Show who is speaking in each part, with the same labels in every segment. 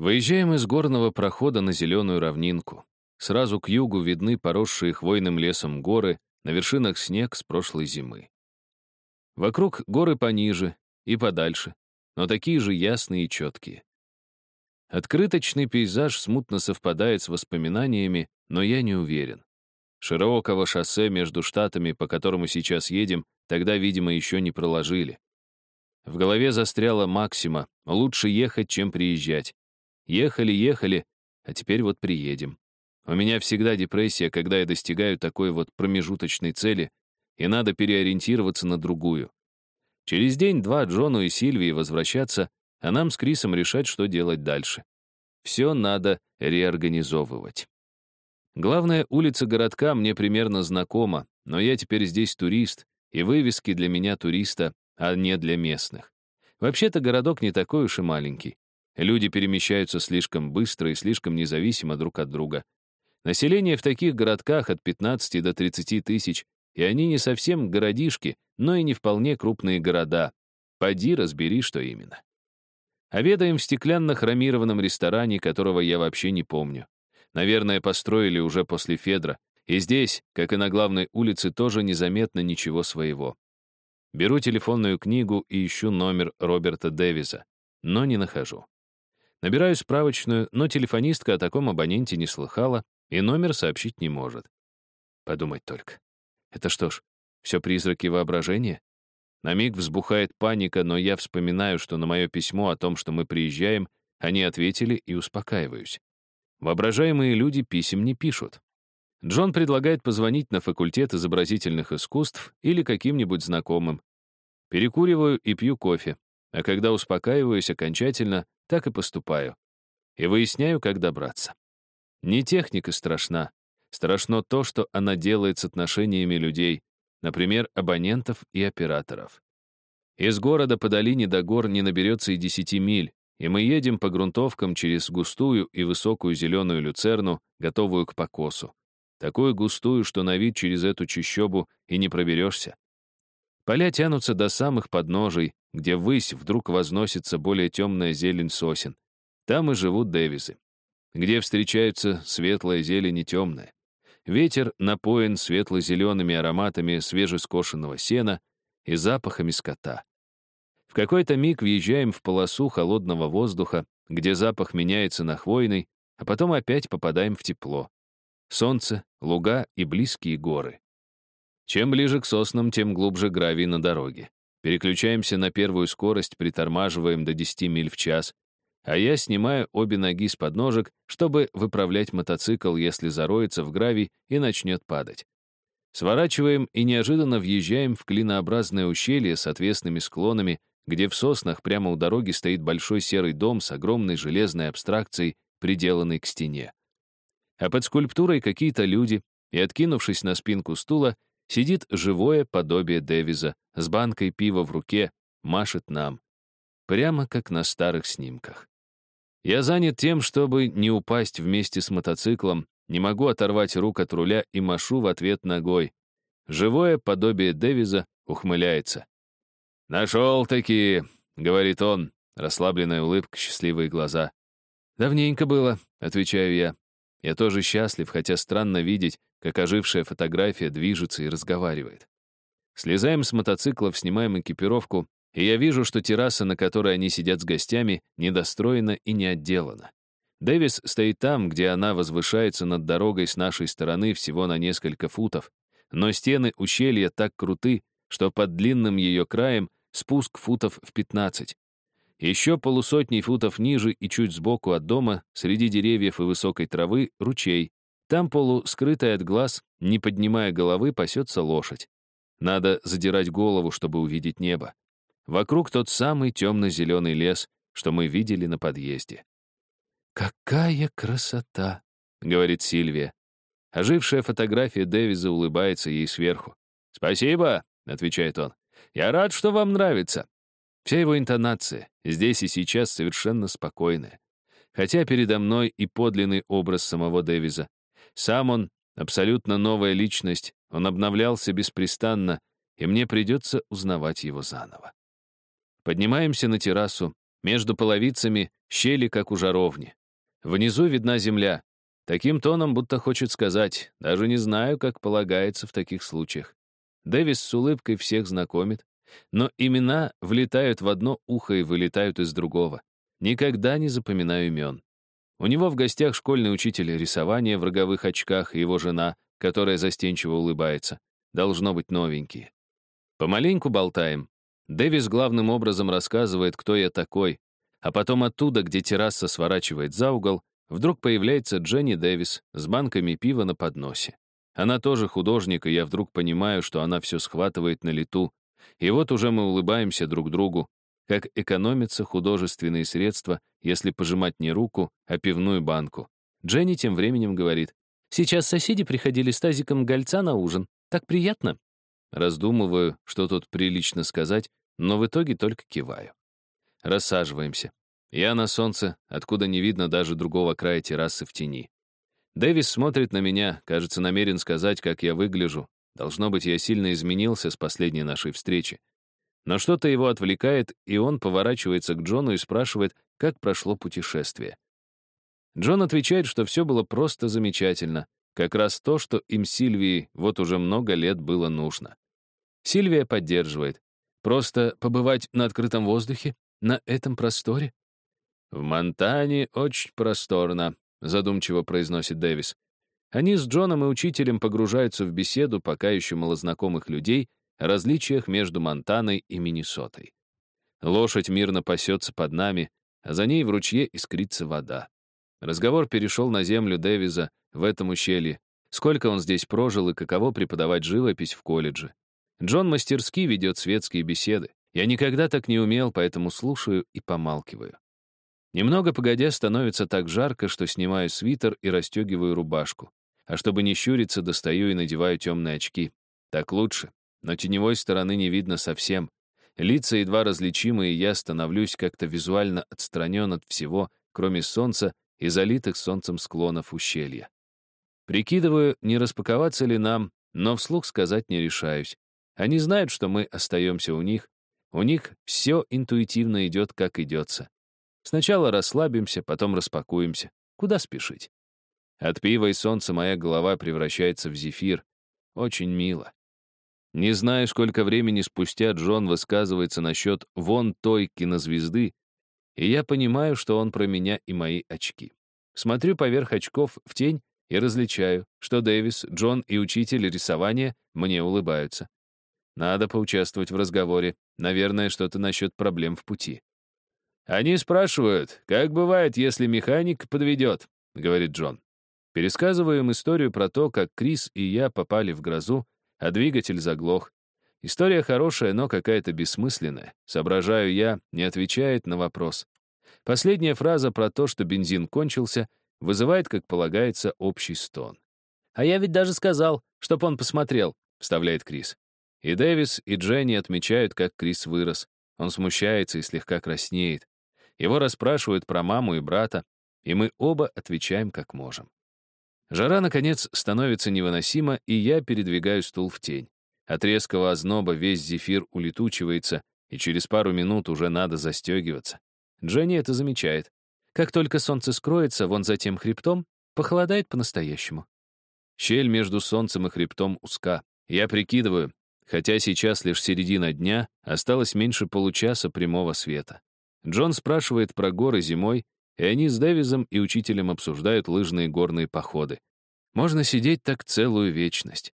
Speaker 1: Выезжаем из горного прохода на зеленую равнинку. Сразу к югу видны поросшие хвойным лесом горы, на вершинах снег с прошлой зимы. Вокруг горы пониже и подальше, но такие же ясные и четкие. Открыточный пейзаж смутно совпадает с воспоминаниями, но я не уверен. Широкого шоссе между штатами, по которому сейчас едем, тогда, видимо, еще не проложили. В голове застряла максима «лучше ехать, чем приезжать». Ехали, ехали, а теперь вот приедем. У меня всегда депрессия, когда я достигаю такой вот промежуточной цели, и надо переориентироваться на другую. Через день-два Джону и Сильвии возвращаться, а нам с Крисом решать, что делать дальше. Все надо реорганизовывать. Главная улица городка мне примерно знакома, но я теперь здесь турист, и вывески для меня туриста, а не для местных. Вообще-то городок не такой уж и маленький. Люди перемещаются слишком быстро и слишком независимо друг от друга. Население в таких городках от 15 до 30 тысяч, и они не совсем городишки, но и не вполне крупные города. Поди разбери, что именно. Обедаем в стеклянно-хромированном ресторане, которого я вообще не помню. Наверное, построили уже после Федра, и здесь, как и на главной улице, тоже незаметно ничего своего. Беру телефонную книгу и ищу номер Роберта Дэвиса, но не нахожу. Набираю справочную, но телефонистка о таком абоненте не слыхала и номер сообщить не может. Подумать только. Это что ж, все призраки воображения? На миг взбухает паника, но я вспоминаю, что на мое письмо о том, что мы приезжаем, они ответили и успокаиваюсь. Воображаемые люди писем не пишут. Джон предлагает позвонить на факультет изобразительных искусств или каким-нибудь знакомым. Перекуриваю и пью кофе, а когда успокаиваюсь окончательно, так и поступаю. И выясняю, как добраться. Не техника страшна. Страшно то, что она делает с отношениями людей, например, абонентов и операторов. Из города по долине до гор не наберется и 10 миль, и мы едем по грунтовкам через густую и высокую зеленую люцерну, готовую к покосу. Такую густую, что на вид через эту чащобу и не проберешься. Поля тянутся до самых подножий, где ввысь вдруг возносится более темная зелень сосен. Там и живут Дэвисы. Где встречаются светлая зелень и темная. Ветер напоен светло-зелеными ароматами свежескошенного сена и запахами скота. В какой-то миг въезжаем в полосу холодного воздуха, где запах меняется на хвойный, а потом опять попадаем в тепло. Солнце, луга и близкие горы. Чем ближе к соснам, тем глубже гравий на дороге. Переключаемся на первую скорость, притормаживаем до 10 миль в час, а я снимаю обе ноги с подножек, чтобы выправлять мотоцикл, если зароется в гравий и начнет падать. Сворачиваем и неожиданно въезжаем в клинообразное ущелье с отвесными склонами, где в соснах прямо у дороги стоит большой серый дом с огромной железной абстракцией, приделанной к стене. А под скульптурой какие-то люди, и, откинувшись на спинку стула, Сидит живое подобие Дэвиза с банкой пива в руке, машет нам. Прямо как на старых снимках. Я занят тем, чтобы не упасть вместе с мотоциклом, не могу оторвать рук от руля и машу в ответ ногой. Живое подобие Дэвиза ухмыляется. «Нашел-таки», — говорит он, расслабленная улыбка, счастливые глаза. «Давненько было», — отвечаю я. Я тоже счастлив, хотя странно видеть, как ожившая фотография движется и разговаривает. Слезаем с мотоциклов, снимаем экипировку, и я вижу, что терраса, на которой они сидят с гостями, недостроена и не отделана. Дэвис стоит там, где она возвышается над дорогой с нашей стороны всего на несколько футов, но стены ущелья так круты, что под длинным ее краем спуск футов в 15. Еще полусотни футов ниже и чуть сбоку от дома, среди деревьев и высокой травы, ручей. Там, полускрытая от глаз, не поднимая головы, пасется лошадь. Надо задирать голову, чтобы увидеть небо. Вокруг тот самый темно-зеленый лес, что мы видели на подъезде. «Какая красота!» — говорит Сильвия. Ожившая фотография Дэвиза улыбается ей сверху. «Спасибо!» — отвечает он. «Я рад, что вам нравится. Вся его интонация здесь и сейчас совершенно спокойная. Хотя передо мной и подлинный образ самого Дэвиза. Сам он — абсолютно новая личность, он обновлялся беспрестанно, и мне придется узнавать его заново. Поднимаемся на террасу. Между половицами щели, как у жаровни. Внизу видна земля. Таким тоном будто хочет сказать, даже не знаю, как полагается в таких случаях. Дэвис с улыбкой всех знакомит, но имена влетают в одно ухо и вылетают из другого. Никогда не запоминаю имен. У него в гостях школьный учитель рисования в роговых очках и его жена, которая застенчиво улыбается. Должно быть новенькие. Помаленьку болтаем. Дэвис главным образом рассказывает, кто я такой, а потом оттуда, где терраса сворачивает за угол, вдруг появляется Дженни Дэвис с банками пива на подносе. Она тоже художник, и я вдруг понимаю, что она все схватывает на лету. И вот уже мы улыбаемся друг другу, как экономятся художественные средства, если пожимать не руку, а пивную банку. Дженни тем временем говорит, «Сейчас соседи приходили с тазиком гольца на ужин. Так приятно». Раздумываю, что тут прилично сказать, но в итоге только киваю. Рассаживаемся. Я на солнце, откуда не видно даже другого края террасы в тени. Дэвис смотрит на меня, кажется, намерен сказать, как я выгляжу. Должно быть, я сильно изменился с последней нашей встречи. Но что-то его отвлекает, и он поворачивается к Джону и спрашивает, как прошло путешествие. Джон отвечает, что все было просто замечательно, как раз то, что им Сильвии вот уже много лет было нужно. Сильвия поддерживает. Просто побывать на открытом воздухе, на этом просторе. В Монтане очень просторно, задумчиво произносит Дэвис. Они с Джоном и учителем погружаются в беседу пока еще малознакомых людей о различиях между Монтаной и Миннесотой. Лошадь мирно пасется под нами, а за ней в ручье искрится вода. Разговор перешел на землю Дэвиза в этом ущелье. Сколько он здесь прожил и каково преподавать живопись в колледже. Джон мастерски ведет светские беседы. Я никогда так не умел, поэтому слушаю и помалкиваю. Немного погодя, становится так жарко, что снимаю свитер и расстегиваю рубашку. А чтобы не щуриться, достаю и надеваю темные очки. Так лучше. Но теневой стороны не видно совсем. Лица едва различимы, и я становлюсь как-то визуально отстранен от всего, кроме солнца и залитых солнцем склонов ущелья. Прикидываю, не распаковаться ли нам, но вслух сказать не решаюсь. Они знают, что мы остаемся у них. У них все интуитивно идет, как идется. Сначала расслабимся, потом распакуемся. Куда спешить? От пива и солнца моя голова превращается в зефир. Очень мило. Не знаю, сколько времени спустя Джон высказывается насчет вон той кинозвезды, и я понимаю, что он про меня и мои очки. Смотрю поверх очков в тень и различаю, что Дэвис, Джон и учитель рисования мне улыбаются. Надо поучаствовать в разговоре. Наверное, что-то насчет проблем в пути. «Они спрашивают, как бывает, если механик подведет», — говорит Джон. Пересказываю им историю про то, как Крис и я попали в грозу, а двигатель заглох. История хорошая, но какая-то бессмысленная. Соображаю я, не отвечает на вопрос. Последняя фраза про то, что бензин кончился, вызывает, как полагается, общий стон. «А я ведь даже сказал, чтоб он посмотрел», — вставляет Крис. И Дэвис, и Дженни отмечают, как Крис вырос. Он смущается и слегка краснеет. Его расспрашивают про маму и брата, и мы оба отвечаем как можем. Жара, наконец, становится невыносима, и я передвигаю стул в тень. От резкого озноба весь зефир улетучивается, и через пару минут уже надо застегиваться. Дженни это замечает. Как только солнце скроется, вон за тем хребтом, похолодает по-настоящему. Щель между солнцем и хребтом узка. Я прикидываю, хотя сейчас лишь середина дня, осталось меньше получаса прямого света. Джон спрашивает про горы зимой, и они с Дэвизом и учителем обсуждают лыжные горные походы. Можно сидеть так целую вечность.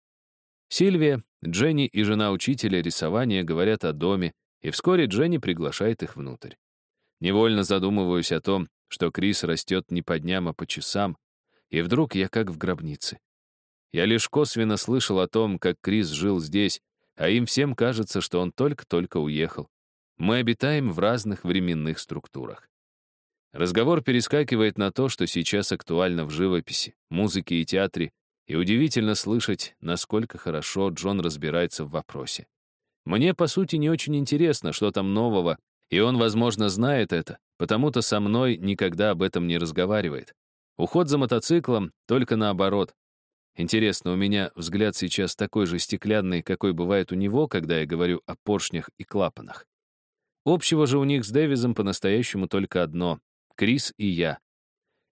Speaker 1: Сильвия, Дженни и жена учителя рисования говорят о доме, и вскоре Дженни приглашает их внутрь. Невольно задумываюсь о том, что Крис растет не по дням, а по часам, и вдруг я как в гробнице. Я лишь косвенно слышал о том, как Крис жил здесь, а им всем кажется, что он только-только уехал. Мы обитаем в разных временных структурах. Разговор перескакивает на то, что сейчас актуально в живописи, музыке и театре, и удивительно слышать, насколько хорошо Джон разбирается в вопросе. Мне, по сути, не очень интересно, что там нового, и он, возможно, знает это, потому-то со мной никогда об этом не разговаривает. Уход за мотоциклом только наоборот. Интересно, у меня взгляд сейчас такой же стеклянный, какой бывает у него, когда я говорю о поршнях и клапанах. Общего же у них с Дэвизом по-настоящему только одно. Крис и я.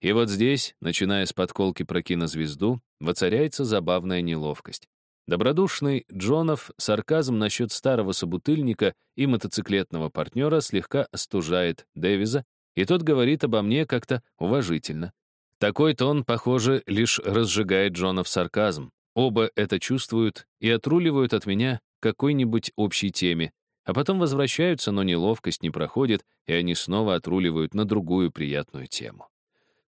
Speaker 1: И вот здесь, начиная с подколки про кинозвезду, воцаряется забавная неловкость. Добродушный Джонов сарказм насчет старого собутыльника и мотоциклетного партнера слегка остужает Дэвиза, и тот говорит обо мне как-то уважительно. Такой тон, похоже, лишь разжигает Джонов сарказм. Оба это чувствуют и отруливают от меня какой-нибудь общей теме, а потом возвращаются, но неловкость не проходит, и они снова отруливают на другую приятную тему.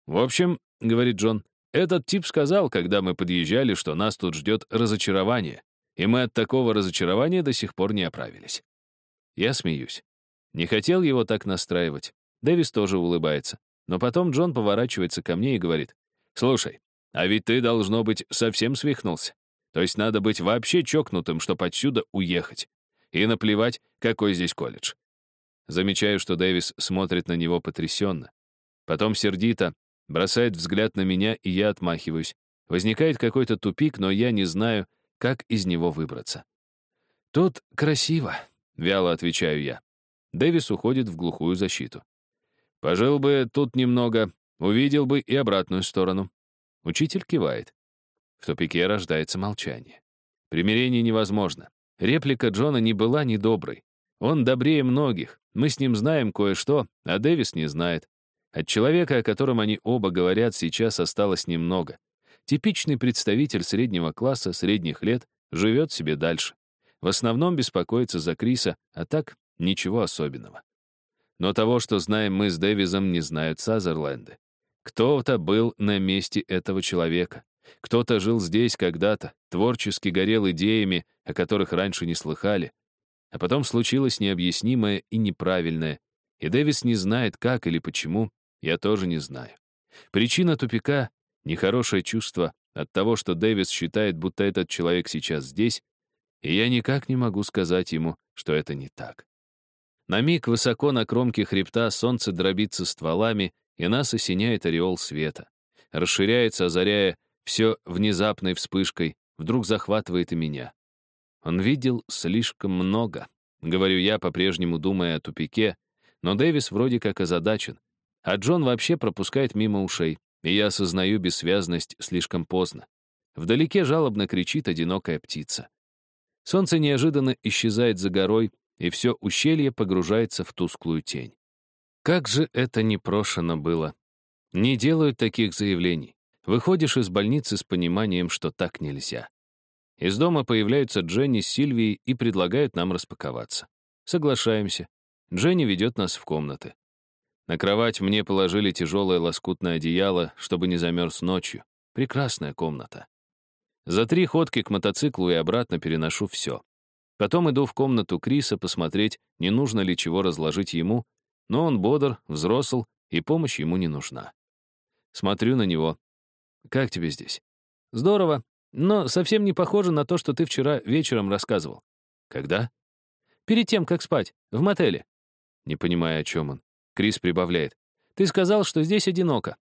Speaker 1: «В общем, — говорит Джон, этот тип сказал, когда мы подъезжали, что нас тут ждет разочарование, и мы от такого разочарования до сих пор не оправились. Я смеюсь. Не хотел его так настраивать. Дэвис тоже улыбается. Но потом Джон поворачивается ко мне и говорит, «Слушай, а ведь ты, должно быть, совсем свихнулся. То есть надо быть вообще чокнутым, чтобы отсюда уехать. И наплевать, какой здесь колледж». Замечаю, что Дэвис смотрит на него потрясенно. Потом сердито, Бросает взгляд на меня, и я отмахиваюсь. Возникает какой-то тупик, но я не знаю, как из него выбраться. «Тут красиво», — вяло отвечаю я. Дэвис уходит в глухую защиту. «Пожил бы тут немного, увидел бы и обратную сторону». Учитель кивает. В тупике рождается молчание. Примирение невозможно. Реплика Джона не была недоброй. Он добрее многих. Мы с ним знаем кое-что, а Дэвис не знает. От человека, о котором они оба говорят, сейчас осталось немного. Типичный представитель среднего класса, средних лет, живет себе дальше. В основном беспокоится за Криса, а так ничего особенного. Но того, что знаем мы с Дэвизом, не знают Сазерленды. Кто-то был на месте этого человека. Кто-то жил здесь когда-то, творчески горел идеями, о которых раньше не слыхали. А потом случилось необъяснимое и неправильное, и Дэвис не знает, как или почему, я тоже не знаю. Причина тупика — нехорошее чувство от того, что Дэвис считает, будто этот человек сейчас здесь, и я никак не могу сказать ему, что это не так. На миг высоко на кромке хребта солнце дробится стволами, и нас осеняет ореол света. Расширяется, озаряя все внезапной вспышкой, вдруг захватывает и меня. Он видел слишком много, говорю я, по-прежнему думая о тупике, но Дэвис вроде как озадачен. А Джон вообще пропускает мимо ушей, и я осознаю бессвязность слишком поздно. Вдалеке жалобно кричит одинокая птица. Солнце неожиданно исчезает за горой, и все ущелье погружается в тусклую тень. Как же это непрошено было. Не делают таких заявлений. Выходишь из больницы с пониманием, что так нельзя. Из дома появляются Дженни с Сильвией и предлагают нам распаковаться. Соглашаемся. Дженни ведет нас в комнаты. На кровать мне положили тяжелое лоскутное одеяло, чтобы не замерз ночью. Прекрасная комната. За три ходки к мотоциклу и обратно переношу все. Потом иду в комнату Криса посмотреть, не нужно ли чего разложить ему, но он бодр, взросл, и помощь ему не нужна. Смотрю на него. «Как тебе здесь?» «Здорово, но совсем не похоже на то, что ты вчера вечером рассказывал». «Когда?» «Перед тем, как спать, в мотеле». Не понимая, о чем он. Крис прибавляет. «Ты сказал, что здесь одиноко».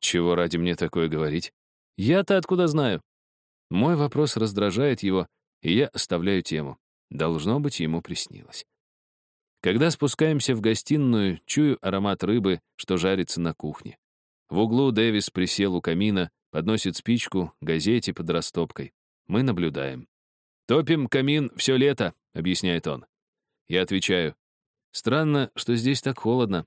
Speaker 1: «Чего ради мне такое говорить?» «Я-то откуда знаю?» Мой вопрос раздражает его, и я оставляю тему. Должно быть, ему приснилось. Когда спускаемся в гостиную, чую аромат рыбы, что жарится на кухне. В углу Дэвис присел у камина, подносит спичку, газете под растопкой. Мы наблюдаем. «Топим камин все лето», — объясняет он. Я отвечаю. «Странно, что здесь так холодно.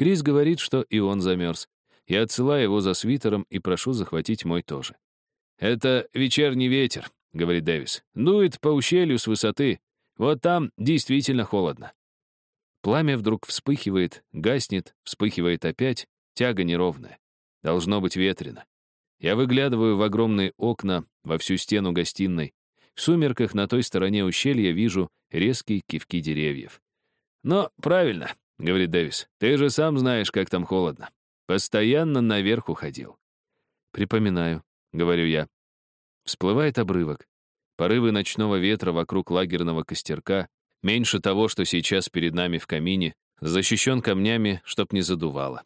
Speaker 1: Крис говорит, что и он замерз. Я отсылаю его за свитером и прошу захватить мой тоже. «Это вечерний ветер», — говорит Дэвис. «Дует по ущелью с высоты. Вот там действительно холодно». Пламя вдруг вспыхивает, гаснет, вспыхивает опять, тяга неровная. Должно быть ветрено. Я выглядываю в огромные окна во всю стену гостиной. В сумерках на той стороне ущелья вижу резкие кивки деревьев. Но правильно, — говорит Дэвис. «Ты же сам знаешь, как там холодно. Постоянно наверх уходил». «Припоминаю», — говорю я. Всплывает обрывок. Порывы ночного ветра вокруг лагерного костерка, меньше того, что сейчас перед нами в камине, защищен камнями, чтоб не задувало.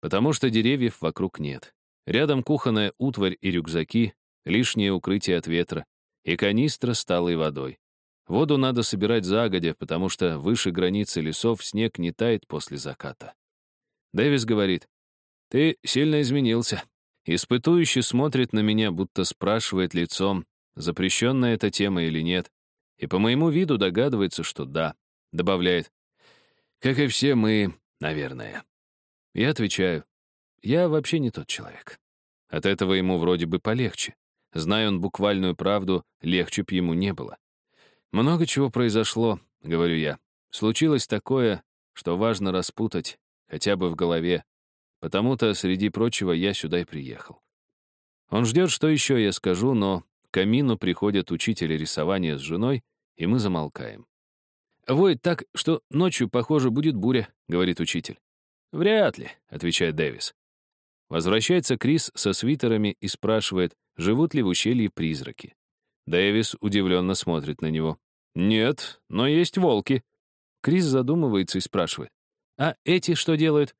Speaker 1: Потому что деревьев вокруг нет. Рядом кухонная утварь и рюкзаки, лишнее укрытие от ветра, и канистра с талой водой. Воду надо собирать загодя, потому что выше границы лесов снег не тает после заката. Дэвис говорит, «Ты сильно изменился». Испытующий смотрит на меня, будто спрашивает лицом, запрещенная эта тема или нет, и по моему виду догадывается, что да. Добавляет, «Как и все мы, наверное». Я отвечаю, «Я вообще не тот человек». От этого ему вроде бы полегче. Зная он буквальную правду, легче б ему не было. «Много чего произошло», — говорю я. «Случилось такое, что важно распутать, хотя бы в голове. Потому-то, среди прочего, я сюда и приехал». Он ждет, что еще я скажу, но к камину приходят учитель рисования с женой, и мы замолкаем. «Воет так, что ночью, похоже, будет буря», — говорит учитель. «Вряд ли», — отвечает Дэвис. Возвращается Крис со свитерами и спрашивает, живут ли в ущелье призраки. Дэвис удивленно смотрит на него. «Нет, но есть волки». Крис задумывается и спрашивает. «А эти что делают?»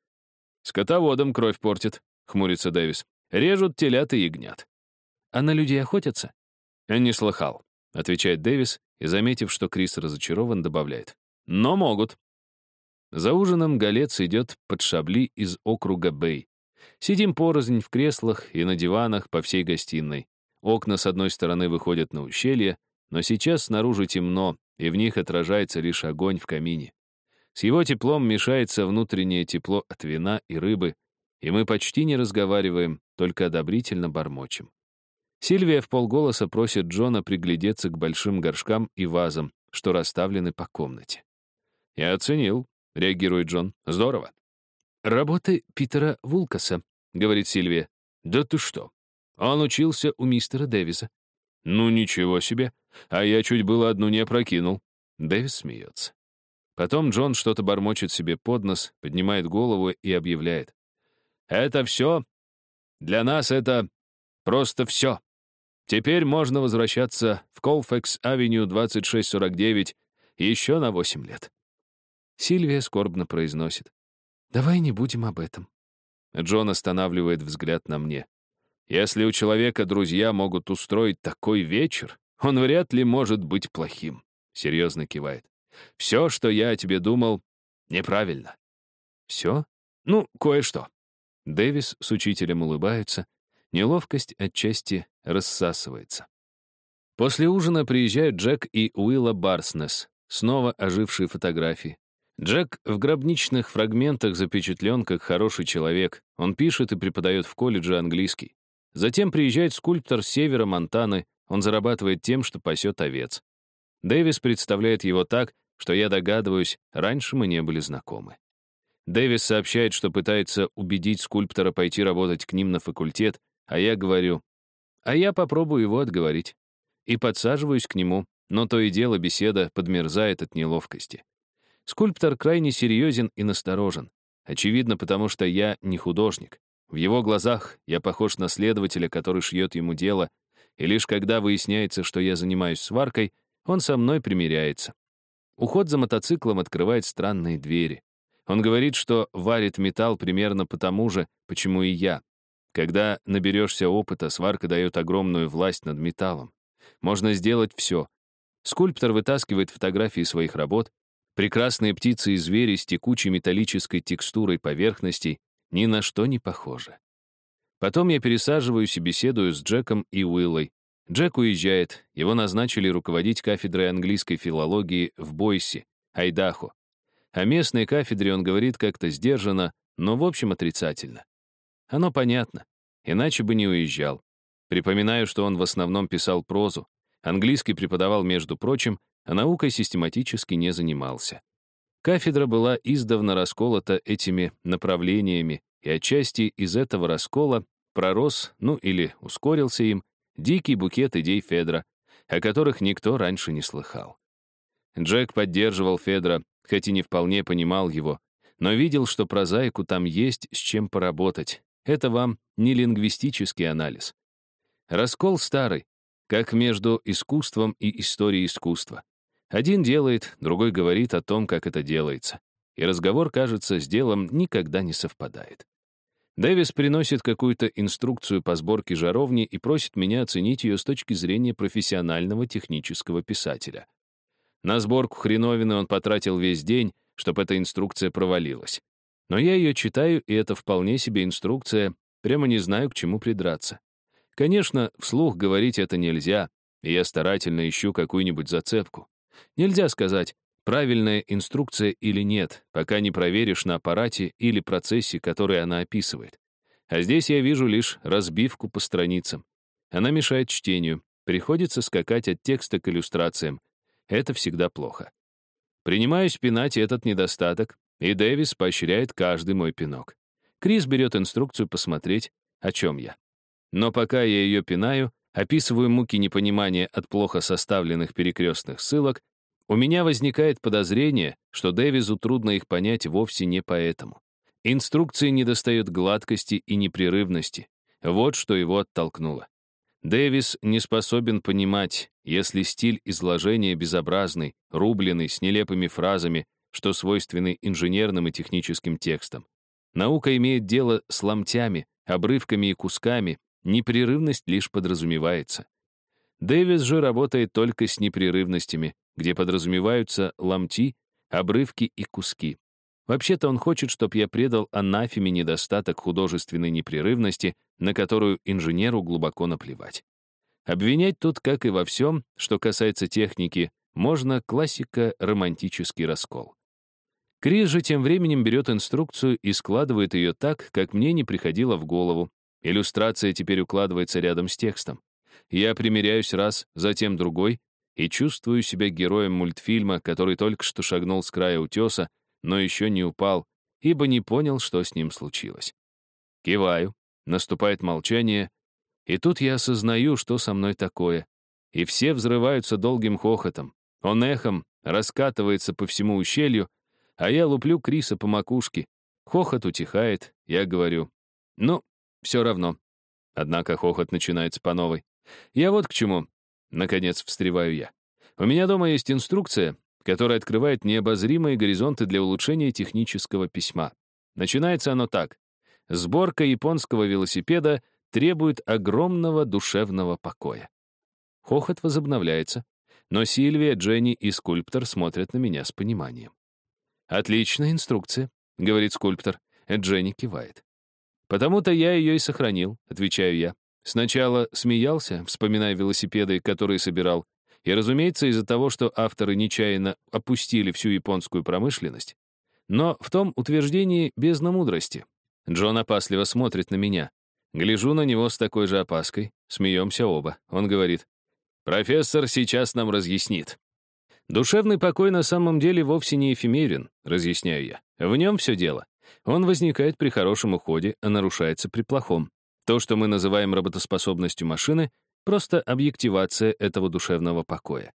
Speaker 1: «Скотоводом кровь портят», — хмурится Дэвис. «Режут телят и ягнят». «А на людей охотятся?» «Не слыхал», — отвечает Дэвис и, заметив, что Крис разочарован, добавляет. «Но могут». За ужином Галец идет под шабли из округа Бэй. Сидим порознь в креслах и на диванах по всей гостиной. Окна с одной стороны выходят на ущелье, но сейчас снаружи темно, и в них отражается лишь огонь в камине. С его теплом мешается внутреннее тепло от вина и рыбы, и мы почти не разговариваем, только одобрительно бормочем. Сильвия в полголоса просит Джона приглядеться к большим горшкам и вазам, что расставлены по комнате. «Я оценил», — реагирует Джон. «Здорово». «Работы Питера Вулкаса», — говорит Сильвия. «Да ты что? Он учился у мистера Дэвиса». «Ну, ничего себе. А я чуть было одну не опрокинул». Дэвис смеется. Потом Джон что-то бормочет себе под нос, поднимает голову и объявляет. «Это все? Для нас это просто все. Теперь можно возвращаться в Колфекс-авеню 2649 еще на 8 лет». Сильвия скорбно произносит. Давай не будем об этом. Джон останавливает взгляд на мне. Если у человека друзья могут устроить такой вечер, он вряд ли может быть плохим. Серьезно кивает. Все, что я о тебе думал, неправильно. Все? Ну, кое-что. Дэвис с учителем улыбаются. Неловкость отчасти рассасывается. После ужина приезжают Джек и Уилла Барснес, снова ожившие фотографии. Джек в гробничных фрагментах запечатлен как хороший человек. Он пишет и преподает в колледже английский. Затем приезжает скульптор севера Монтаны. Он зарабатывает тем, что пасет овец. Дэвис представляет его так, что я догадываюсь, раньше мы не были знакомы. Дэвис сообщает, что пытается убедить скульптора пойти работать к ним на факультет, а я говорю, а я попробую его отговорить. И подсаживаюсь к нему, но то и дело беседа подмерзает от неловкости. Скульптор крайне серьезен и насторожен. Очевидно, потому что я не художник. В его глазах я похож на следователя, который шьет ему дело, и лишь когда выясняется, что я занимаюсь сваркой, он со мной примиряется. Уход за мотоциклом открывает странные двери. Он говорит, что варит металл примерно потому же, почему и я. Когда наберешься опыта, сварка дает огромную власть над металлом. Можно сделать все. Скульптор вытаскивает фотографии своих работ, Прекрасные птицы и звери с текучей металлической текстурой поверхностей ни на что не похожи. Потом я пересаживаюсь и беседую с Джеком и Уиллой. Джек уезжает, его назначили руководить кафедрой английской филологии в Бойсе, Айдахо. О местной кафедре он говорит как-то сдержанно, но в общем отрицательно. Оно понятно, иначе бы не уезжал. Припоминаю, что он в основном писал прозу, английский преподавал, между прочим, а наукой систематически не занимался. Кафедра была издавна расколота этими направлениями, и отчасти из этого раскола пророс, ну или ускорился им, дикий букет идей Федра, о которых никто раньше не слыхал. Джек поддерживал Федра, хоть и не вполне понимал его, но видел, что прозаику там есть с чем поработать. Это вам не лингвистический анализ. Раскол старый, как между искусством и историей искусства. Один делает, другой говорит о том, как это делается. И разговор, кажется, с делом никогда не совпадает. Дэвис приносит какую-то инструкцию по сборке жаровни и просит меня оценить ее с точки зрения профессионального технического писателя. На сборку хреновины он потратил весь день, чтобы эта инструкция провалилась. Но я ее читаю, и это вполне себе инструкция, прямо не знаю, к чему придраться. Конечно, вслух говорить это нельзя, и я старательно ищу какую-нибудь зацепку. Нельзя сказать, правильная инструкция или нет, пока не проверишь на аппарате или процессе, который она описывает. А здесь я вижу лишь разбивку по страницам. Она мешает чтению, приходится скакать от текста к иллюстрациям. Это всегда плохо. Принимаюсь пинать этот недостаток, и Дэвис поощряет каждый мой пинок. Крис берет инструкцию посмотреть, о чем я. Но пока я ее пинаю, описываю муки непонимания от плохо составленных перекрестных ссылок, у меня возникает подозрение, что Дэвизу трудно их понять вовсе не поэтому. Инструкции недостает гладкости и непрерывности. Вот что его оттолкнуло. Дэвис не способен понимать, если стиль изложения безобразный, рубленый, с нелепыми фразами, что свойственны инженерным и техническим текстам. Наука имеет дело с ломтями, обрывками и кусками, непрерывность лишь подразумевается. Дэвис же работает только с непрерывностями, где подразумеваются ломти, обрывки и куски. Вообще-то он хочет, чтобы я предал анафеме недостаток художественной непрерывности, на которую инженеру глубоко наплевать. Обвинять тут, как и во всем, что касается техники, можно классика романтический раскол. Крис же тем временем берет инструкцию и складывает ее так, как мне не приходило в голову. Иллюстрация теперь укладывается рядом с текстом. Я примеряюсь раз, затем другой, и чувствую себя героем мультфильма, который только что шагнул с края утеса, но еще не упал, ибо не понял, что с ним случилось. Киваю, наступает молчание, и тут я осознаю, что со мной такое. И все взрываются долгим хохотом. Он эхом раскатывается по всему ущелью, а я луплю Криса по макушке. Хохот утихает, я говорю. Ну, все равно. Однако хохот начинается по новой. Я вот к чему. Наконец встреваю я. У меня дома есть инструкция, которая открывает необозримые горизонты для улучшения технического письма. Начинается оно так. Сборка японского велосипеда требует огромного душевного покоя. Хохот возобновляется, но Сильвия, Дженни и скульптор смотрят на меня с пониманием. «Отличная инструкция», — говорит скульптор. Дженни кивает. «Потому-то я ее и сохранил», — отвечаю я. Сначала смеялся, вспоминая велосипеды, которые собирал, и, разумеется, из-за того, что авторы нечаянно опустили всю японскую промышленность. Но в том утверждении бездна мудрости. Джон опасливо смотрит на меня. Гляжу на него с такой же опаской. Смеемся оба. Он говорит, «Профессор сейчас нам разъяснит». Душевный покой на самом деле вовсе не эфемерен, разъясняю я. В нем все дело. Он возникает при хорошем уходе, а нарушается при плохом. То, что мы называем работоспособностью машины, просто объективация этого душевного покоя.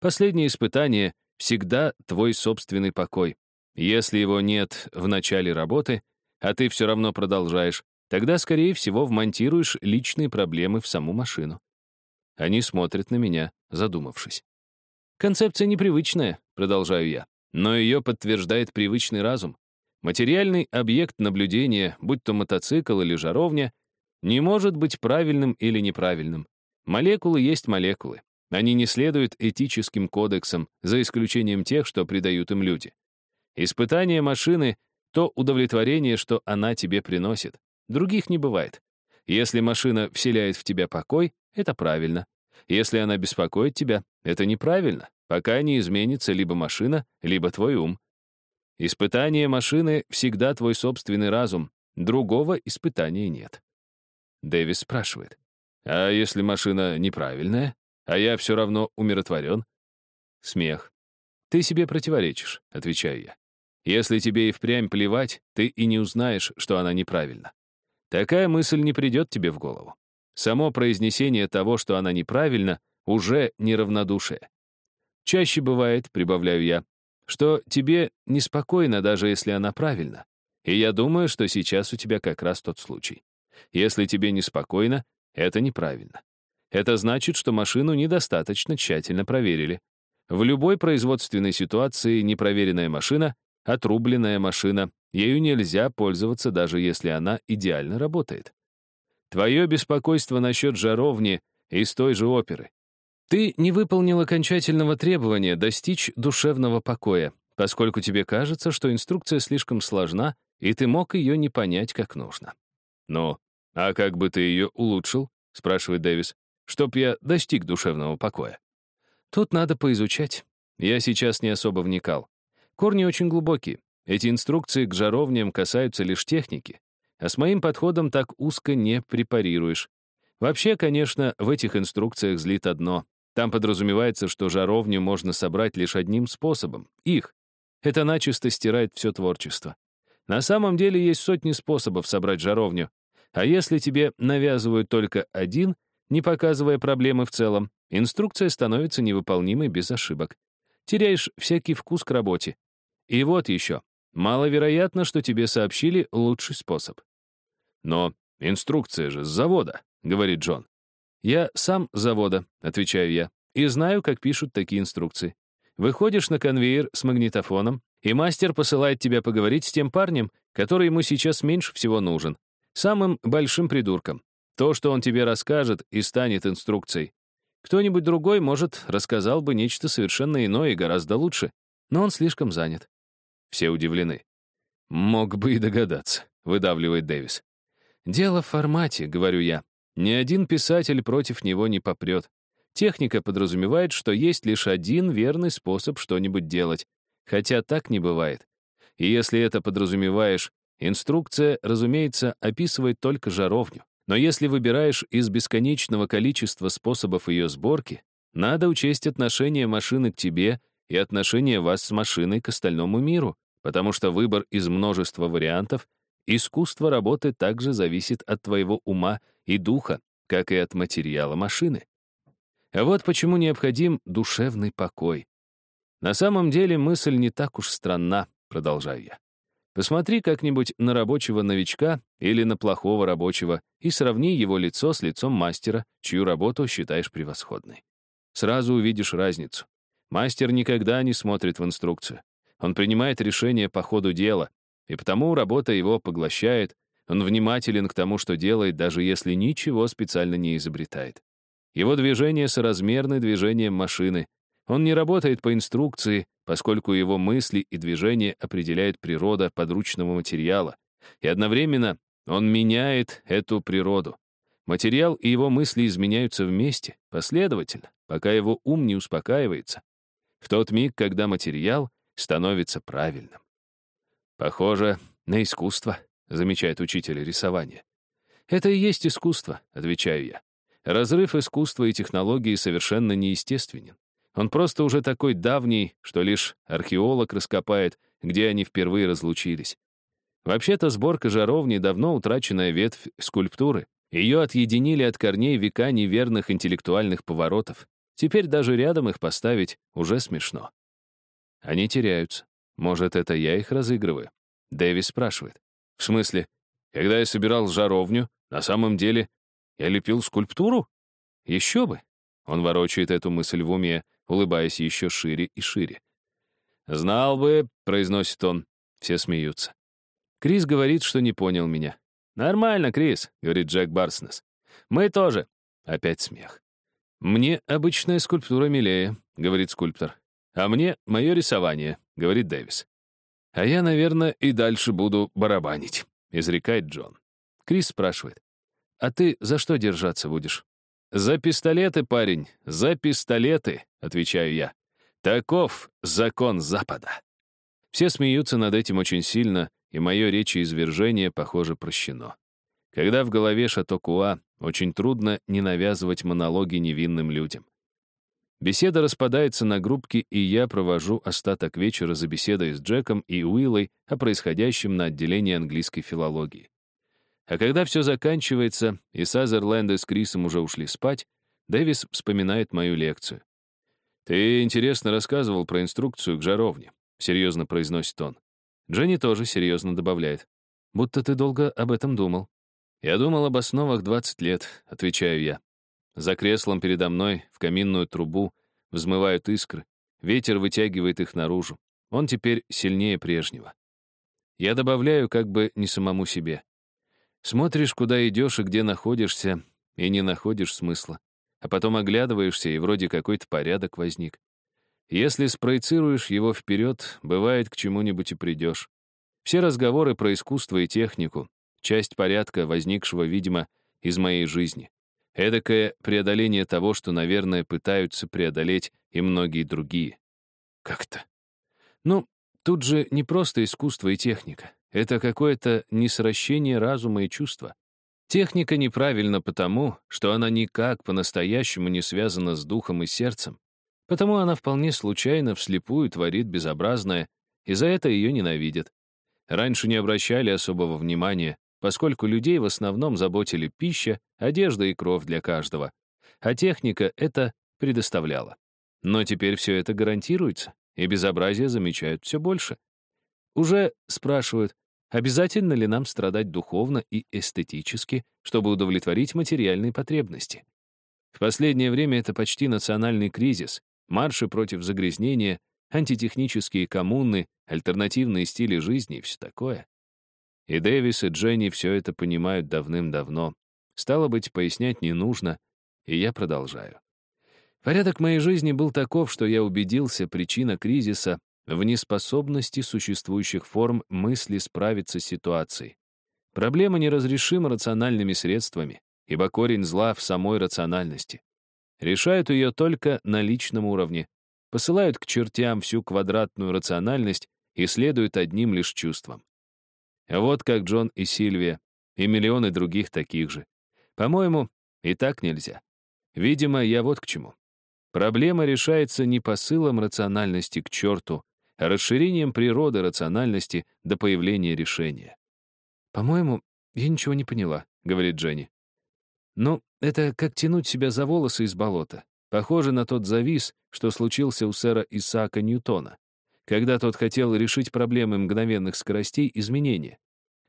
Speaker 1: Последнее испытание — всегда твой собственный покой. Если его нет в начале работы, а ты все равно продолжаешь, тогда, скорее всего, вмонтируешь личные проблемы в саму машину. Они смотрят на меня, задумавшись. Концепция непривычная, продолжаю я, но ее подтверждает привычный разум. Материальный объект наблюдения, будь то мотоцикл или жаровня, не может быть правильным или неправильным. Молекулы есть молекулы. Они не следуют этическим кодексам, за исключением тех, что придают им люди. Испытание машины — то удовлетворение, что она тебе приносит. Других не бывает. Если машина вселяет в тебя покой, это правильно. Если она беспокоит тебя, это неправильно, пока не изменится либо машина, либо твой ум. Испытание машины всегда твой собственный разум, другого испытания нет. Дэвис спрашивает, а если машина неправильная, а я все равно умиротворен? Смех. Ты себе противоречишь, отвечаю я. Если тебе и впрямь плевать, ты и не узнаешь, что она неправильна. Такая мысль не придет тебе в голову. Само произнесение того, что она неправильна, уже неравнодушие. Чаще бывает, прибавляю я, что тебе неспокойно, даже если она правильна. И я думаю, что сейчас у тебя как раз тот случай. Если тебе неспокойно, это неправильно. Это значит, что машину недостаточно тщательно проверили. В любой производственной ситуации непроверенная машина — отрубленная машина, ею нельзя пользоваться, даже если она идеально работает. Твое беспокойство насчет жаровни из той же оперы. Ты не выполнил окончательного требования достичь душевного покоя, поскольку тебе кажется, что инструкция слишком сложна и ты мог ее не понять как нужно. «Ну, а как бы ты ее улучшил?» — спрашивает Дэвис. «Чтоб я достиг душевного покоя». Тут надо поизучать. Я сейчас не особо вникал. Корни очень глубокие. Эти инструкции к жаровням касаются лишь техники. А с моим подходом так узко не препарируешь. Вообще, конечно, в этих инструкциях злит одно. Там подразумевается, что жаровню можно собрать лишь одним способом — их. Это начисто стирает все творчество. На самом деле есть сотни способов собрать жаровню, а если тебе навязывают только один, не показывая проблемы в целом, инструкция становится невыполнимой без ошибок. Теряешь всякий вкус к работе. И вот еще. Маловероятно, что тебе сообщили лучший способ. Но инструкция же с завода, говорит Джон. Я сам с завода, отвечаю я, и знаю, как пишут такие инструкции. Выходишь на конвейер с магнитофоном, и мастер посылает тебя поговорить с тем парнем, который ему сейчас меньше всего нужен. Самым большим придурком. То, что он тебе расскажет, и станет инструкцией. Кто-нибудь другой, может, рассказал бы нечто совершенно иное и гораздо лучше, но он слишком занят. Все удивлены. «Мог бы и догадаться», — выдавливает Дэвис. «Дело в формате», — говорю я. Ни один писатель против него не попрет. Техника подразумевает, что есть лишь один верный способ что-нибудь делать, хотя так не бывает. И если это подразумеваешь, инструкция, разумеется, описывает только жаровню. Но если выбираешь из бесконечного количества способов ее сборки, надо учесть отношение машины к тебе и отношение вас с машиной к остальному миру, потому что выбор из множества вариантов, искусство работы также зависит от твоего ума и духа, как и от материала машины. А вот почему необходим душевный покой. На самом деле мысль не так уж странна, продолжаю я. Посмотри как-нибудь на рабочего новичка или на плохого рабочего и сравни его лицо с лицом мастера, чью работу считаешь превосходной. Сразу увидишь разницу. Мастер никогда не смотрит в инструкцию. Он принимает решение по ходу дела, и потому работа его поглощает, он внимателен к тому, что делает, даже если ничего специально не изобретает. Его движения соразмерны движениям машины, он не работает по инструкции, поскольку его мысли и движения определяет природа подручного материала, и одновременно он меняет эту природу. Материал и его мысли изменяются вместе, последовательно, пока его ум не успокаивается. В тот миг, когда материал становится правильным. «Похоже на искусство», — замечает учитель рисования. «Это и есть искусство», — отвечаю я. Разрыв искусства и технологии совершенно неестественен. Он просто уже такой давний, что лишь археолог раскопает, где они впервые разлучились. Вообще-то сборка жаровни — давно утраченная ветвь скульптуры. Ее отъединили от корней века неверных интеллектуальных поворотов. Теперь даже рядом их поставить уже смешно. Они теряются. Может, это я их разыгрываю? Дэвис спрашивает. В смысле, когда я собирал жаровню, на самом деле я лепил скульптуру? Еще бы. Он ворочает эту мысль в уме, улыбаясь еще шире и шире. «Знал бы», — произносит он. Все смеются. Крис говорит, что не понял меня. «Нормально, Крис», — говорит Джек Барснес. «Мы тоже». Опять смех. «Мне обычная скульптура милее», — говорит скульптор. «А мне мое рисование», — говорит Дэвис. «А я, наверное, и дальше буду барабанить», — изрекает Джон. Крис спрашивает. «А ты за что держаться будешь?» «За пистолеты, парень, за пистолеты», — отвечаю я. «Таков закон Запада». Все смеются над этим очень сильно, и мое речеизвержение, похоже, прощено. Когда в голове Шатокуа, очень трудно не навязывать монологи невинным людям. Беседа распадается на группки, и я провожу остаток вечера за беседой с Джеком и Уиллой о происходящем на отделении английской филологии. А когда все заканчивается, и Сазерленды с Крисом уже ушли спать, Дэвис вспоминает мою лекцию. «Ты интересно рассказывал про инструкцию к жаровне», — серьезно произносит он. Дженни тоже серьезно добавляет. «Будто ты долго об этом думал». «Я думал об основах 20 лет», — отвечаю я. За креслом передо мной в каминную трубу взмывают искры, ветер вытягивает их наружу. Он теперь сильнее прежнего. Я добавляю как бы не самому себе. Смотришь, куда идешь и где находишься, и не находишь смысла. А потом оглядываешься, и вроде какой-то порядок возник. Если спроецируешь его вперед, бывает, к чему-нибудь и придешь. Все разговоры про искусство и технику — часть порядка, возникшего, видимо, из моей жизни. Эдакое преодоление того, что, наверное, пытаются преодолеть и многие другие. Как-то. Ну, тут же не просто искусство и техника. Это какое-то несращение разума и чувства. Техника неправильна потому, что она никак по-настоящему не связана с духом и сердцем. Потому она вполне случайно вслепую творит безобразное, и за это ее ненавидят. Раньше не обращали особого внимания, поскольку людей в основном заботили пища, одежда и кровь для каждого, а техника это предоставляла. Но теперь все это гарантируется, и безобразие замечают все больше. Уже спрашивают, обязательно ли нам страдать духовно и эстетически, чтобы удовлетворить материальные потребности. В последнее время это почти национальный кризис, марши против загрязнения, антитехнические коммуны, альтернативные стили жизни и все такое. И Дэвис, и Дженни все это понимают давным-давно. Стало быть, пояснять не нужно, и я продолжаю. Порядок моей жизни был таков, что я убедился, причина кризиса в неспособности существующих форм мысли справиться с ситуацией. Проблема неразрешима рациональными средствами, ибо корень зла в самой рациональности. Решают ее только на личном уровне, посылают к чертям всю квадратную рациональность и следуют одним лишь чувствам. Вот как Джон и Сильвия, и миллионы других таких же. По-моему, и так нельзя. Видимо, я вот к чему. Проблема решается не посылом рациональности к черту, расширением природы рациональности до появления решения. «По-моему, я ничего не поняла», — говорит Дженни. «Ну, это как тянуть себя за волосы из болота. Похоже на тот завис, что случился у сэра Исаака Ньютона, когда тот хотел решить проблемы мгновенных скоростей изменения.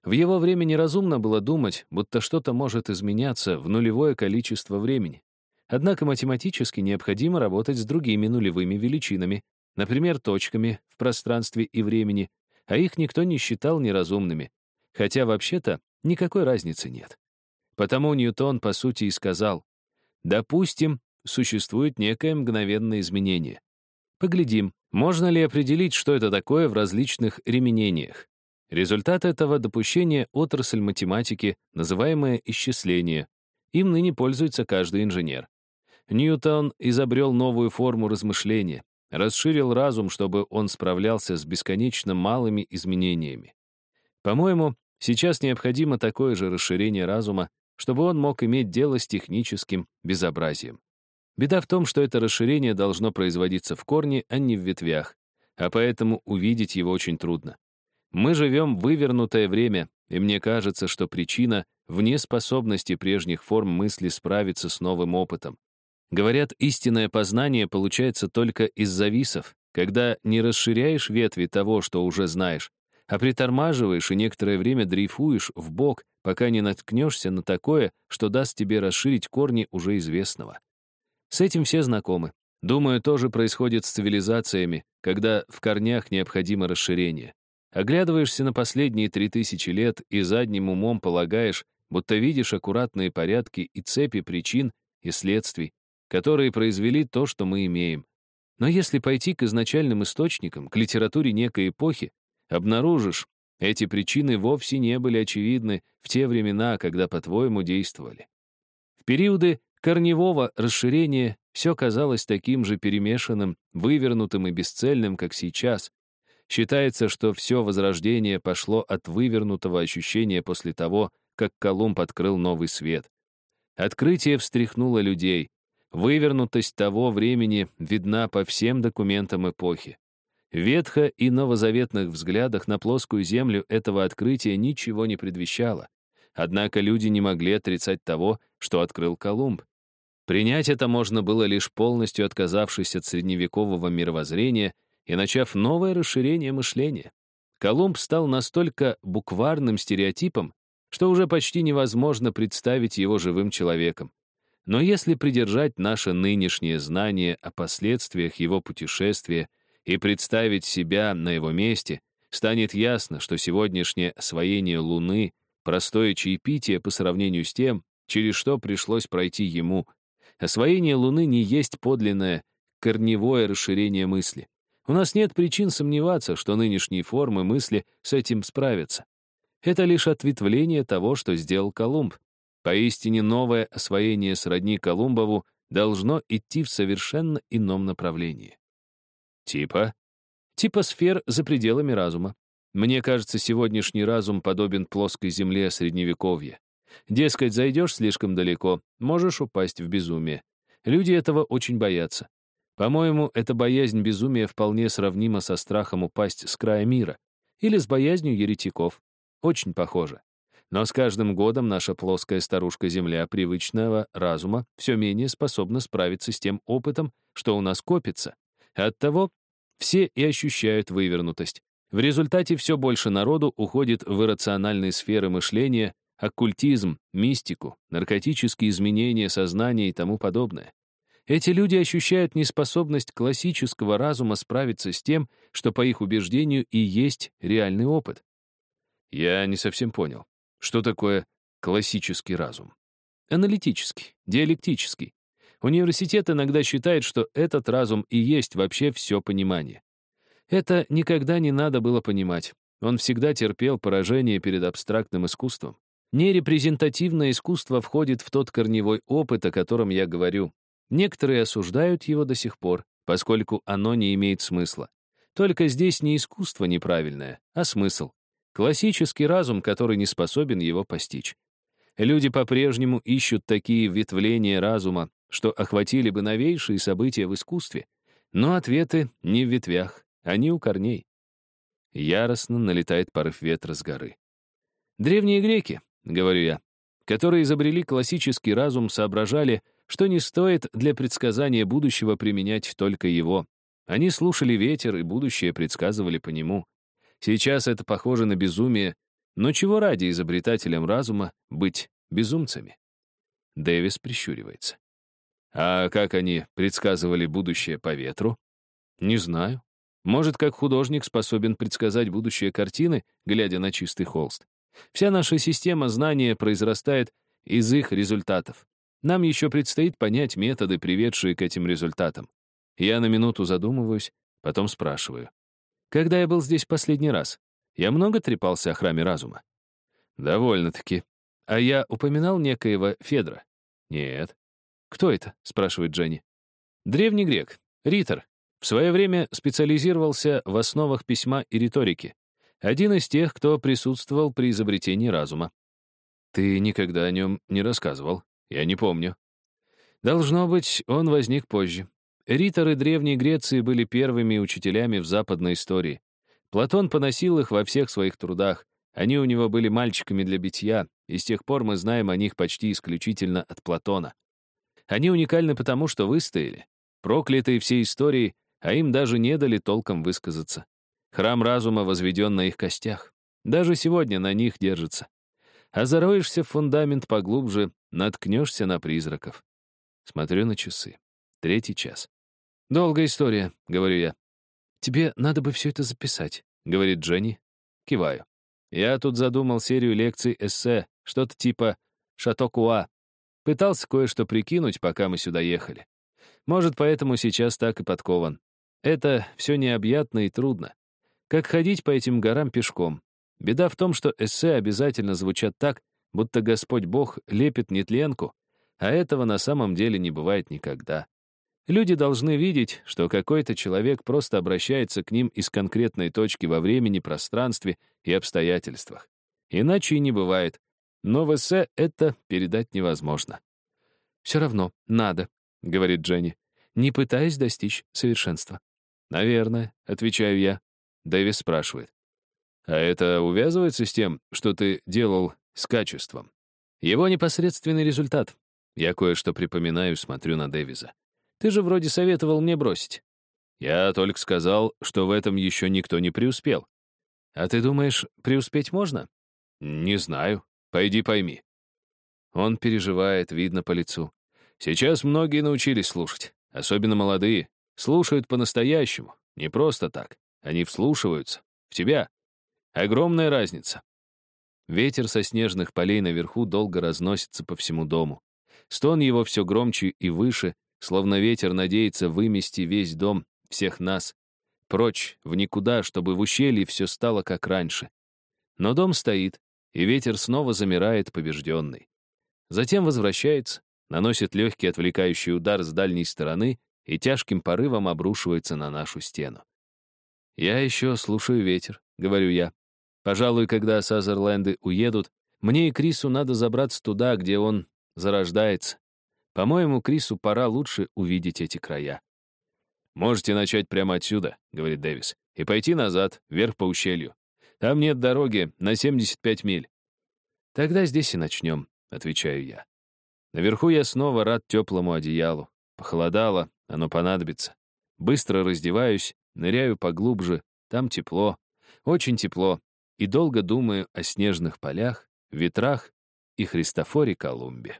Speaker 1: В его время неразумно было думать, будто что-то может изменяться в нулевое количество времени. Однако математически необходимо работать с другими нулевыми величинами, например, точками в пространстве и времени, а их никто не считал неразумными, хотя вообще-то никакой разницы нет. Потому Ньютон, по сути, и сказал, допустим, существует некое мгновенное изменение. Поглядим, можно ли определить, что это такое в различных ременениях. Результат этого допущения — отрасль математики, называемая исчисление. Им ныне пользуется каждый инженер. Ньютон изобрел новую форму размышления, расширил разум, чтобы он справлялся с бесконечно малыми изменениями. По-моему, сейчас необходимо такое же расширение разума, чтобы он мог иметь дело с техническим безобразием. Беда в том, что это расширение должно производиться в корне, а не в ветвях, а поэтому увидеть его очень трудно. Мы живем в вывернутое время, и мне кажется, что причина в неспособности прежних форм мысли справиться с новым опытом. Говорят, истинное познание получается только из зависов, когда не расширяешь ветви того, что уже знаешь, а притормаживаешь и некоторое время дрейфуешь в бок, пока не наткнешься на такое, что даст тебе расширить корни уже известного. С этим все знакомы. Думаю, тоже происходит с цивилизациями, когда в корнях необходимо расширение. Оглядываешься на последние три тысячи лет и задним умом полагаешь, будто видишь аккуратные порядки и цепи причин и следствий, которые произвели то, что мы имеем. Но если пойти к изначальным источникам, к литературе некой эпохи, обнаружишь, эти причины вовсе не были очевидны в те времена, когда, по-твоему, действовали. В периоды корневого расширения все казалось таким же перемешанным, вывернутым и бесцельным, как сейчас. Считается, что все возрождение пошло от вывернутого ощущения после того, как Колумб открыл новый свет. Открытие встряхнуло людей. Вывернутость того времени видна по всем документам эпохи. Ветхо и новозаветных взглядах на плоскую землю этого открытия ничего не предвещало. Однако люди не могли отрицать того, что открыл Колумб. Принять это можно было лишь полностью отказавшись от средневекового мировоззрения и начав новое расширение мышления. Колумб стал настолько букварным стереотипом, что уже почти невозможно представить его живым человеком. Но если придержать наше нынешнее знание о последствиях его путешествия и представить себя на его месте, станет ясно, что сегодняшнее освоение Луны — простое чаепитие по сравнению с тем, через что пришлось пройти ему — Освоение Луны не есть подлинное корневое расширение мысли. У нас нет причин сомневаться, что нынешние формы мысли с этим справятся. Это лишь ответвление того, что сделал Колумб. Поистине новое освоение сродни Колумбову должно идти в совершенно ином направлении. Типа? Типа сфер за пределами разума. Мне кажется, сегодняшний разум подобен плоской земле Средневековья. Дескать, зайдешь слишком далеко, можешь упасть в безумие. Люди этого очень боятся. По-моему, эта боязнь безумия вполне сравнима со страхом упасть с края мира или с боязнью еретиков. Очень похоже. Но с каждым годом наша плоская старушка-земля привычного разума все менее способна справиться с тем опытом, что у нас копится. Оттого все и ощущают вывернутость. В результате все больше народу уходит в иррациональные сферы мышления, оккультизм, мистику, наркотические изменения сознания и тому подобное. Эти люди ощущают неспособность классического разума справиться с тем, что, по их убеждению, и есть реальный опыт. Я не совсем понял, что такое классический разум. Аналитический, диалектический. Университет иногда считает, что этот разум и есть вообще все понимание. Это никогда не надо было понимать. Он всегда терпел поражение перед абстрактным искусством. Нерепрезентативное искусство входит в тот корневой опыт, о котором я говорю. Некоторые осуждают его до сих пор, поскольку оно не имеет смысла. Только здесь не искусство неправильное, а смысл. Классический разум, который не способен его постичь. Люди по-прежнему ищут такие ветвления разума, что охватили бы новейшие события в искусстве. Но ответы не в ветвях, они у корней. Яростно налетает порыв ветра с горы. Древние греки, — говорю я, которые изобрели классический разум, соображали, что не стоит для предсказания будущего применять только его. Они слушали ветер, и будущее предсказывали по нему. Сейчас это похоже на безумие, но чего ради изобретателям разума быть безумцами? Дэвис прищуривается. А как они предсказывали будущее по ветру? Не знаю. Может, как художник способен предсказать будущее картины, глядя на чистый холст. Вся наша система знания произрастает из их результатов. Нам еще предстоит понять методы, приведшие к этим результатам. Я на минуту задумываюсь, потом спрашиваю. Когда я был здесь последний раз? Я много трепался о храме разума? Довольно-таки. А я упоминал некоего Федра? Нет. Кто это? спрашивает Дженни. Древний грек, ритор. В свое время специализировался в основах письма и риторики. Один из тех, кто присутствовал при изобретении разума. Ты никогда о нем не рассказывал. Я не помню. Должно быть, он возник позже. Риторы Древней Греции были первыми учителями в западной истории. Платон поносил их во всех своих трудах. Они у него были мальчиками для битья, и с тех пор мы знаем о них почти исключительно от Платона. Они уникальны потому, что выстояли. Проклятые всей истории, а им даже не дали толком высказаться. Храм разума возведен на их костях. Даже сегодня на них держится. А зароешься в фундамент поглубже, наткнешься на призраков. Смотрю на часы. Третий час. «Долгая история», — говорю я. «Тебе надо бы все это записать», — говорит Дженни. Киваю. Я тут задумал серию лекций эссе, что-то типа «Шатокуа». Пытался кое-что прикинуть, пока мы сюда ехали. Может, поэтому сейчас так и подкован. Это все необъятно и трудно. Как ходить по этим горам пешком. Беда в том, что эссе обязательно звучат так, будто Господь Бог лепит нетленку, а этого на самом деле не бывает никогда. Люди должны видеть, что какой-то человек просто обращается к ним из конкретной точки во времени, пространстве и обстоятельствах. Иначе и не бывает. Но в эссе это передать невозможно. «Все равно, надо», — говорит Дженни, не пытаясь достичь совершенства. «Наверное», — отвечаю я. Дэвис спрашивает. «А это увязывается с тем, что ты делал с качеством?» Его непосредственный результат. Я кое-что припоминаю, смотрю на Дэвиза. Ты же вроде советовал мне бросить. Я только сказал, что в этом еще никто не преуспел. А ты думаешь, преуспеть можно? Не знаю. Пойди пойми. Он переживает, видно по лицу. Сейчас многие научились слушать, особенно молодые. Слушают по-настоящему, не просто так. Они вслушиваются. В тебя. Огромная разница. Ветер со снежных полей наверху долго разносится по всему дому. Стон его все громче и выше, словно ветер надеется вымести весь дом, всех нас. прочь, в никуда, чтобы в ущелье все стало как раньше. Но дом стоит, и ветер снова замирает побежденный. Затем возвращается, наносит легкий отвлекающий удар с дальней стороны и тяжким порывом обрушивается на нашу стену. «Я еще слушаю ветер», — говорю я. «Пожалуй, когда Сазерленды уедут, мне и Крису надо забраться туда, где он зарождается. По-моему, Крису пора лучше увидеть эти края». «Можете начать прямо отсюда», — говорит Дэвис, «и пойти назад, вверх по ущелью. Там нет дороги на 75 миль». «Тогда здесь и начнем», — отвечаю я. Наверху я снова рад теплому одеялу. Похолодало, оно понадобится. Быстро раздеваюсь, ныряю поглубже, там тепло, очень тепло, и долго думаю о снежных полях, ветрах и Христофоре Колумбе.